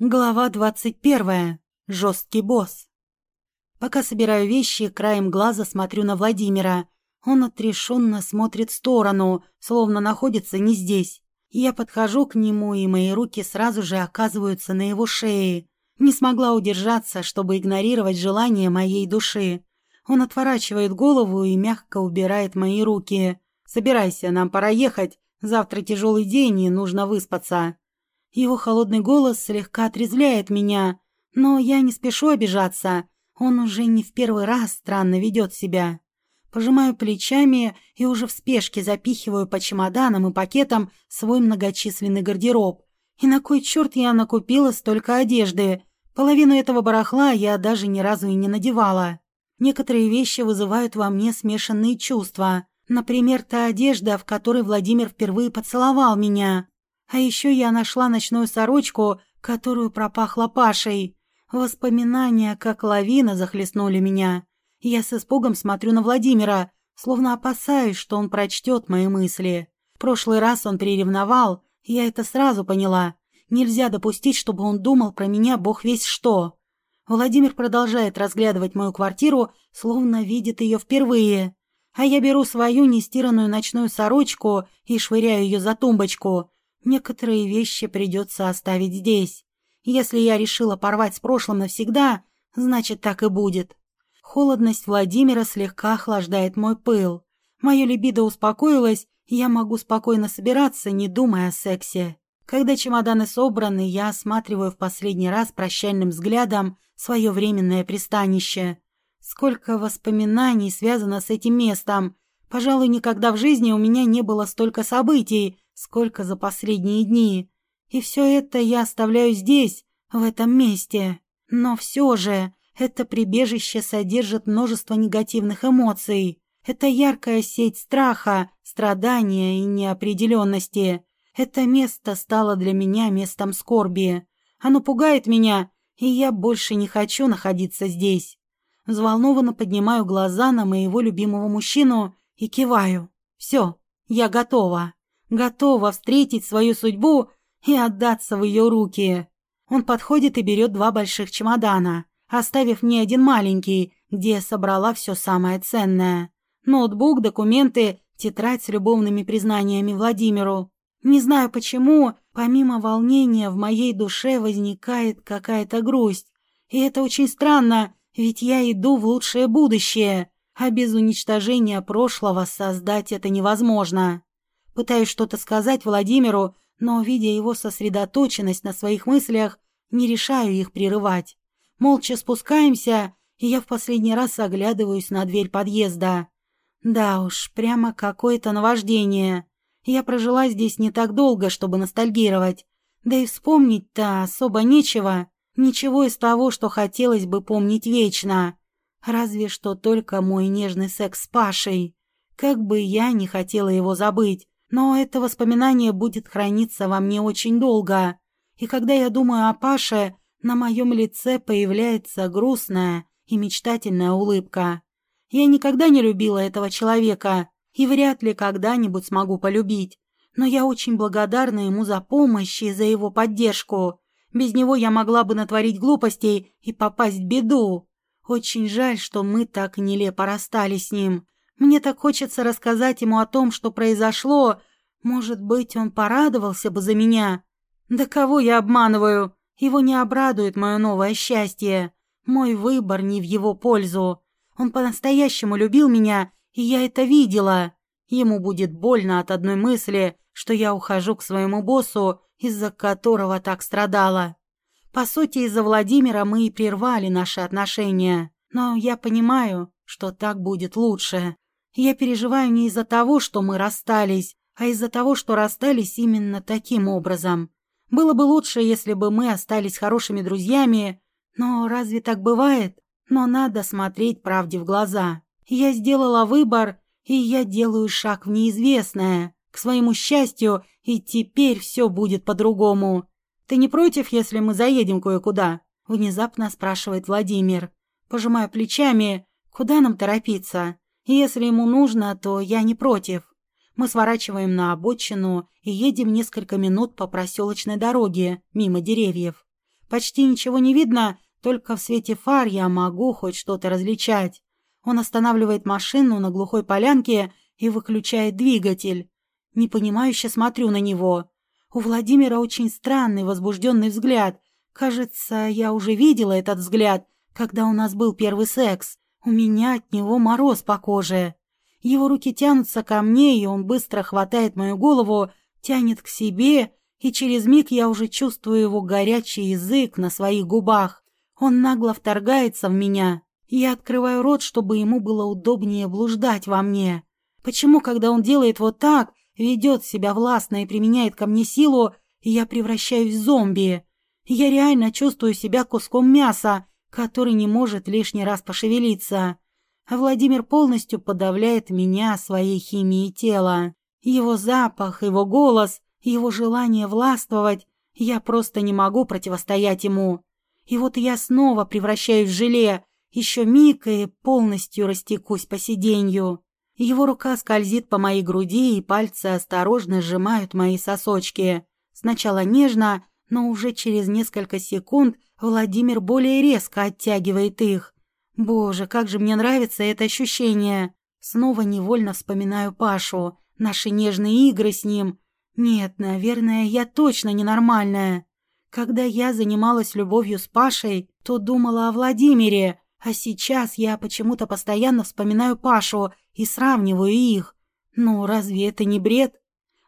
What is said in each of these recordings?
Глава двадцать первая. Жесткий босс. Пока собираю вещи, краем глаза смотрю на Владимира. Он отрешенно смотрит в сторону, словно находится не здесь. Я подхожу к нему, и мои руки сразу же оказываются на его шее. Не смогла удержаться, чтобы игнорировать желание моей души. Он отворачивает голову и мягко убирает мои руки. «Собирайся, нам пора ехать. Завтра тяжелый день, и нужно выспаться». Его холодный голос слегка отрезвляет меня, но я не спешу обижаться. Он уже не в первый раз странно ведет себя. Пожимаю плечами и уже в спешке запихиваю по чемоданам и пакетам свой многочисленный гардероб. И на кой черт я накупила столько одежды? Половину этого барахла я даже ни разу и не надевала. Некоторые вещи вызывают во мне смешанные чувства. Например, та одежда, в которой Владимир впервые поцеловал меня. А еще я нашла ночную сорочку, которую пропахла Пашей. Воспоминания, как лавина, захлестнули меня. Я с испугом смотрю на Владимира, словно опасаюсь, что он прочтет мои мысли. В прошлый раз он приревновал, я это сразу поняла. Нельзя допустить, чтобы он думал про меня бог весь что. Владимир продолжает разглядывать мою квартиру, словно видит ее впервые. А я беру свою нестиранную ночную сорочку и швыряю ее за тумбочку. Некоторые вещи придется оставить здесь. Если я решила порвать с прошлым навсегда, значит, так и будет. Холодность Владимира слегка охлаждает мой пыл. Мое либидо успокоилось, и я могу спокойно собираться, не думая о сексе. Когда чемоданы собраны, я осматриваю в последний раз прощальным взглядом свое временное пристанище. Сколько воспоминаний связано с этим местом. Пожалуй, никогда в жизни у меня не было столько событий, сколько за последние дни. И все это я оставляю здесь, в этом месте. Но все же это прибежище содержит множество негативных эмоций. Это яркая сеть страха, страдания и неопределенности. Это место стало для меня местом скорби. Оно пугает меня, и я больше не хочу находиться здесь. Взволнованно поднимаю глаза на моего любимого мужчину и киваю. Все, я готова готова встретить свою судьбу и отдаться в ее руки. Он подходит и берет два больших чемодана, оставив мне один маленький, где я собрала все самое ценное. Ноутбук, документы, тетрадь с любовными признаниями Владимиру. Не знаю почему, помимо волнения в моей душе возникает какая-то грусть. И это очень странно, ведь я иду в лучшее будущее, а без уничтожения прошлого создать это невозможно. Пытаюсь что-то сказать Владимиру, но, видя его сосредоточенность на своих мыслях, не решаю их прерывать. Молча спускаемся, и я в последний раз оглядываюсь на дверь подъезда. Да уж, прямо какое-то наваждение. Я прожила здесь не так долго, чтобы ностальгировать. Да и вспомнить-то особо нечего. Ничего из того, что хотелось бы помнить вечно. Разве что только мой нежный секс с Пашей. Как бы я не хотела его забыть, но это воспоминание будет храниться во мне очень долго. И когда я думаю о Паше, на моем лице появляется грустная и мечтательная улыбка. Я никогда не любила этого человека и вряд ли когда-нибудь смогу полюбить. Но я очень благодарна ему за помощь и за его поддержку. Без него я могла бы натворить глупостей и попасть в беду. Очень жаль, что мы так нелепо расстались с ним. Мне так хочется рассказать ему о том, что произошло. Может быть, он порадовался бы за меня. Да кого я обманываю? Его не обрадует мое новое счастье. Мой выбор не в его пользу. Он по-настоящему любил меня, и я это видела. Ему будет больно от одной мысли, что я ухожу к своему боссу, из-за которого так страдала. По сути, из-за Владимира мы и прервали наши отношения. Но я понимаю, что так будет лучше. Я переживаю не из-за того, что мы расстались, а из-за того, что расстались именно таким образом. Было бы лучше, если бы мы остались хорошими друзьями, но разве так бывает? Но надо смотреть правде в глаза. Я сделала выбор, и я делаю шаг в неизвестное, к своему счастью, и теперь все будет по-другому. Ты не против, если мы заедем кое-куда? Внезапно спрашивает Владимир. Пожимая плечами, куда нам торопиться? Если ему нужно, то я не против. Мы сворачиваем на обочину и едем несколько минут по проселочной дороге, мимо деревьев. Почти ничего не видно, только в свете фар я могу хоть что-то различать. Он останавливает машину на глухой полянке и выключает двигатель. Непонимающе смотрю на него. У Владимира очень странный возбужденный взгляд. Кажется, я уже видела этот взгляд, когда у нас был первый секс. У меня от него мороз по коже. Его руки тянутся ко мне, и он быстро хватает мою голову, тянет к себе, и через миг я уже чувствую его горячий язык на своих губах. Он нагло вторгается в меня. Я открываю рот, чтобы ему было удобнее блуждать во мне. Почему, когда он делает вот так, ведет себя властно и применяет ко мне силу, я превращаюсь в зомби? Я реально чувствую себя куском мяса, который не может лишний раз пошевелиться а Владимир полностью подавляет меня своей химией тела. Его запах, его голос, его желание властвовать, я просто не могу противостоять ему. И вот я снова превращаюсь в желе, еще миг и полностью растекусь по сиденью. Его рука скользит по моей груди, и пальцы осторожно сжимают мои сосочки. Сначала нежно, но уже через несколько секунд Владимир более резко оттягивает их. Боже, как же мне нравится это ощущение. Снова невольно вспоминаю Пашу, наши нежные игры с ним. Нет, наверное, я точно ненормальная. Когда я занималась любовью с Пашей, то думала о Владимире, а сейчас я почему-то постоянно вспоминаю Пашу и сравниваю их. Ну, разве это не бред?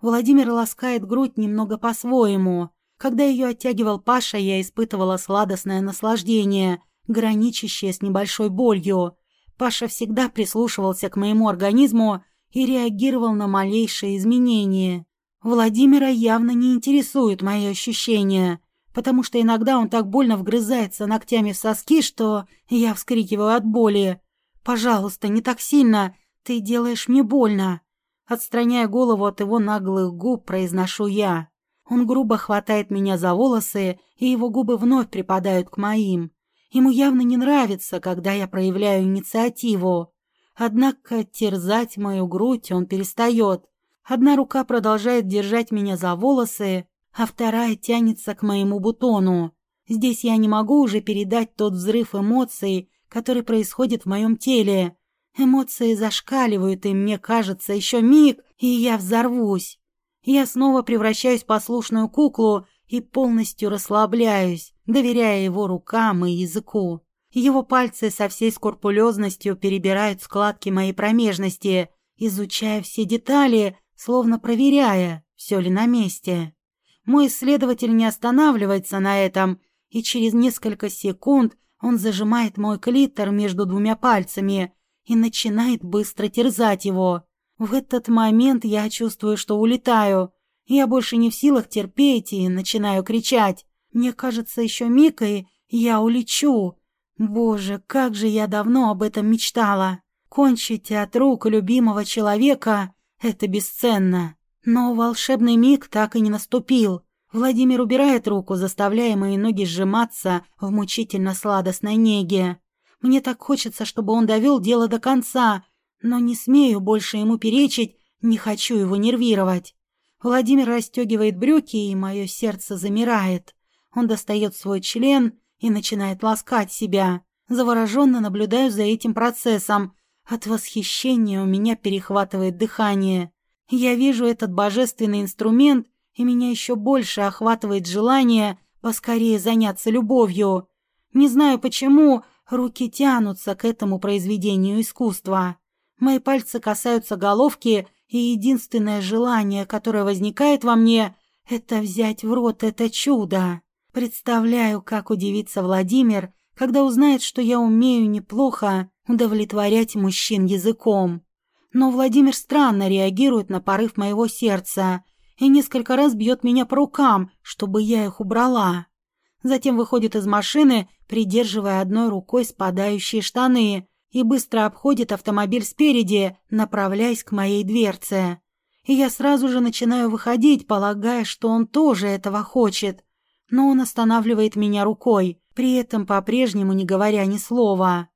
Владимир ласкает грудь немного по-своему. Когда ее оттягивал Паша, я испытывала сладостное наслаждение, граничащее с небольшой болью. Паша всегда прислушивался к моему организму и реагировал на малейшие изменения. Владимира явно не интересуют мои ощущения, потому что иногда он так больно вгрызается ногтями в соски, что я вскрикиваю от боли. «Пожалуйста, не так сильно, ты делаешь мне больно». Отстраняя голову от его наглых губ, произношу я. Он грубо хватает меня за волосы, и его губы вновь припадают к моим. Ему явно не нравится, когда я проявляю инициативу. Однако терзать мою грудь он перестает. Одна рука продолжает держать меня за волосы, а вторая тянется к моему бутону. Здесь я не могу уже передать тот взрыв эмоций, который происходит в моем теле. Эмоции зашкаливают, и мне кажется, еще миг, и я взорвусь. Я снова превращаюсь в послушную куклу и полностью расслабляюсь доверяя его рукам и языку. Его пальцы со всей скрупулезностью перебирают складки моей промежности, изучая все детали, словно проверяя, все ли на месте. Мой исследователь не останавливается на этом, и через несколько секунд он зажимает мой клитор между двумя пальцами и начинает быстро терзать его. В этот момент я чувствую, что улетаю. Я больше не в силах терпеть и начинаю кричать. Мне кажется, еще миг, и я улечу. Боже, как же я давно об этом мечтала. Кончить от рук любимого человека — это бесценно. Но волшебный миг так и не наступил. Владимир убирает руку, заставляя мои ноги сжиматься в мучительно-сладостной неге. Мне так хочется, чтобы он довел дело до конца, но не смею больше ему перечить, не хочу его нервировать. Владимир расстегивает брюки, и мое сердце замирает. Он достает свой член и начинает ласкать себя. Завороженно наблюдаю за этим процессом. От восхищения у меня перехватывает дыхание. Я вижу этот божественный инструмент, и меня еще больше охватывает желание поскорее заняться любовью. Не знаю почему, руки тянутся к этому произведению искусства. Мои пальцы касаются головки, и единственное желание, которое возникает во мне, это взять в рот это чудо. Представляю, как удивится Владимир, когда узнает, что я умею неплохо удовлетворять мужчин языком. Но Владимир странно реагирует на порыв моего сердца и несколько раз бьет меня по рукам, чтобы я их убрала. Затем выходит из машины, придерживая одной рукой спадающие штаны, и быстро обходит автомобиль спереди, направляясь к моей дверце. И я сразу же начинаю выходить, полагая, что он тоже этого хочет но он останавливает меня рукой, при этом по-прежнему не говоря ни слова.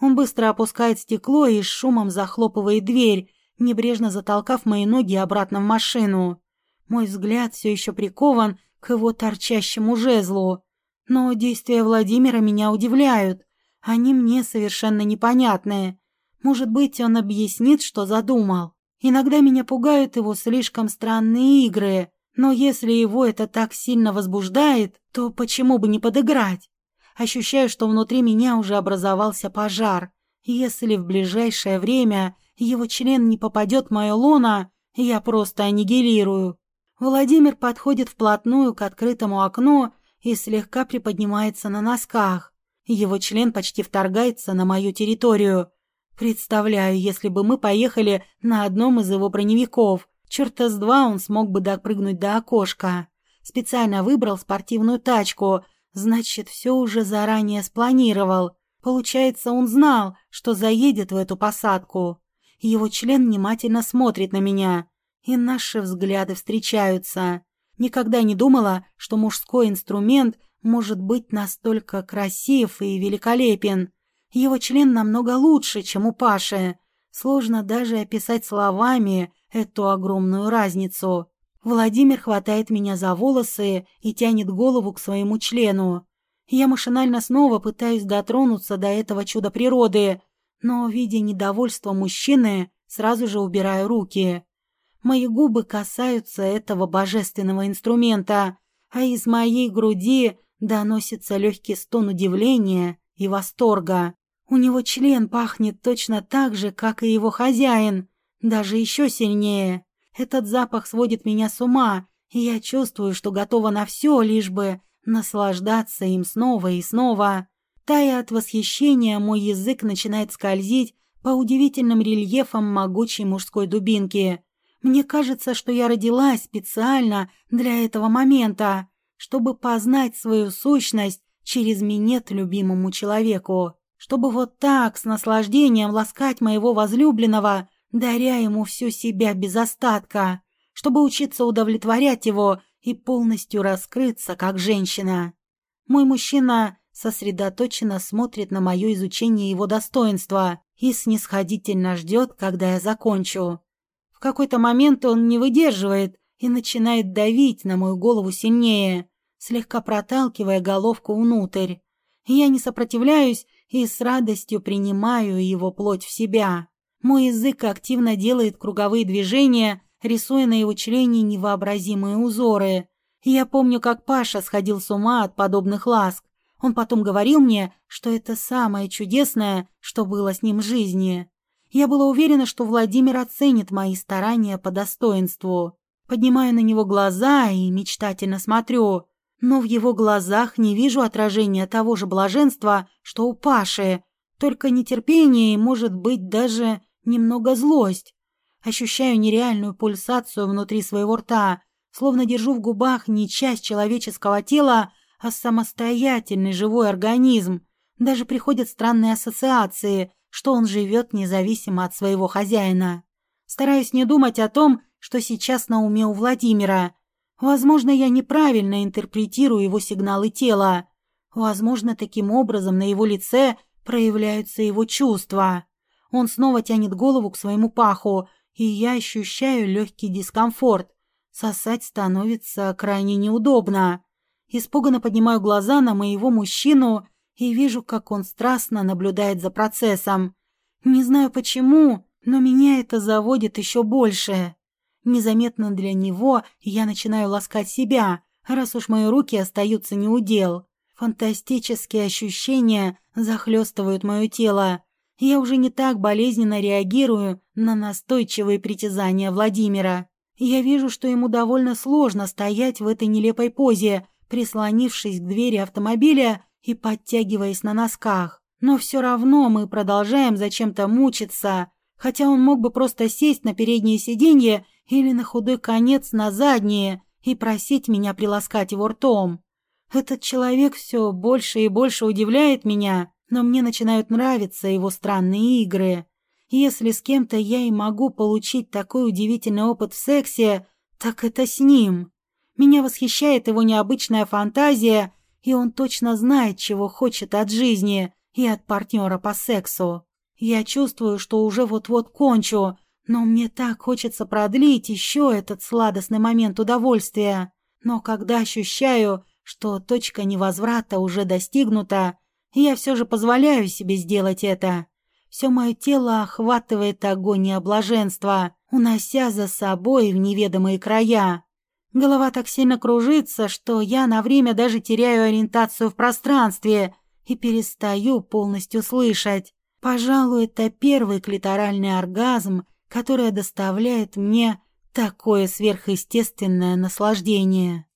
Он быстро опускает стекло и с шумом захлопывает дверь, небрежно затолкав мои ноги обратно в машину. Мой взгляд все еще прикован к его торчащему жезлу. Но действия Владимира меня удивляют. Они мне совершенно непонятные. Может быть, он объяснит, что задумал. Иногда меня пугают его слишком странные игры, но если его это так сильно возбуждает, то почему бы не подыграть? Ощущаю, что внутри меня уже образовался пожар. Если в ближайшее время его член не попадет в мое лоно, я просто аннигилирую. Владимир подходит вплотную к открытому окну и слегка приподнимается на носках. Его член почти вторгается на мою территорию. Представляю, если бы мы поехали на одном из его броневиков. Черта с два он смог бы допрыгнуть до окошка. Специально выбрал спортивную тачку, значит, все уже заранее спланировал. Получается, он знал, что заедет в эту посадку. Его член внимательно смотрит на меня, и наши взгляды встречаются. Никогда не думала, что мужской инструмент может быть настолько красив и великолепен. Его член намного лучше, чем у Паши. Сложно даже описать словами эту огромную разницу. Владимир хватает меня за волосы и тянет голову к своему члену. Я машинально снова пытаюсь дотронуться до этого чуда природы, но, видя недовольство мужчины, сразу же убираю руки. Мои губы касаются этого божественного инструмента, а из моей груди доносится легкий стон удивления и восторга. У него член пахнет точно так же, как и его хозяин, даже еще сильнее. Этот запах сводит меня с ума, и я чувствую, что готова на все, лишь бы наслаждаться им снова и снова. Тая от восхищения, мой язык начинает скользить по удивительным рельефам могучей мужской дубинки. Мне кажется, что я родилась специально для этого момента, чтобы познать свою сущность через минет любимому человеку, чтобы вот так с наслаждением ласкать моего возлюбленного, даря ему всю себя без остатка, чтобы учиться удовлетворять его и полностью раскрыться как женщина. Мой мужчина сосредоточенно смотрит на мое изучение его достоинства и снисходительно ждет, когда я закончу. В какой-то момент он не выдерживает и начинает давить на мою голову сильнее, слегка проталкивая головку внутрь. Я не сопротивляюсь и с радостью принимаю его плоть в себя. Мой язык активно делает круговые движения, рисуя на его члене невообразимые узоры. Я помню, как Паша сходил с ума от подобных ласк. Он потом говорил мне, что это самое чудесное, что было с ним в жизни. Я была уверена, что Владимир оценит мои старания по достоинству. Поднимаю на него глаза и мечтательно смотрю. Но в его глазах не вижу отражения того же блаженства, что у Паши. Только нетерпение и, может быть, даже немного злость. Ощущаю нереальную пульсацию внутри своего рта, словно держу в губах не часть человеческого тела, а самостоятельный живой организм. Даже приходят странные ассоциации, что он живет независимо от своего хозяина. Стараюсь не думать о том, что сейчас на уме у Владимира. Возможно, я неправильно интерпретирую его сигналы тела. Возможно, таким образом на его лице проявляются его чувства. Он снова тянет голову к своему паху, и я ощущаю легкий дискомфорт. Сосать становится крайне неудобно. Испуганно поднимаю глаза на моего мужчину и вижу, как он страстно наблюдает за процессом. Не знаю почему, но меня это заводит еще больше. Незаметно для него я начинаю ласкать себя, раз уж мои руки остаются неудел. Фантастические ощущения захлестывают мое тело. Я уже не так болезненно реагирую на настойчивые притязания Владимира. Я вижу, что ему довольно сложно стоять в этой нелепой позе, прислонившись к двери автомобиля и подтягиваясь на носках. Но все равно мы продолжаем зачем-то мучиться, хотя он мог бы просто сесть на переднее сиденье или на худой конец на заднее и просить меня приласкать его ртом. Этот человек все больше и больше удивляет меня, но мне начинают нравиться его странные игры. Если с кем-то я и могу получить такой удивительный опыт в сексе, так это с ним. Меня восхищает его необычная фантазия, и он точно знает, чего хочет от жизни и от партнера по сексу. Я чувствую, что уже вот-вот кончу, но мне так хочется продлить еще этот сладостный момент удовольствия. Но когда ощущаю, что точка невозврата уже достигнута, я все же позволяю себе сделать это. Все мое тело охватывает агония блаженства, унося за собой в неведомые края. Голова так сильно кружится, что я на время даже теряю ориентацию в пространстве и перестаю полностью слышать. Пожалуй, это первый клиторальный оргазм, который доставляет мне такое сверхъестественное наслаждение.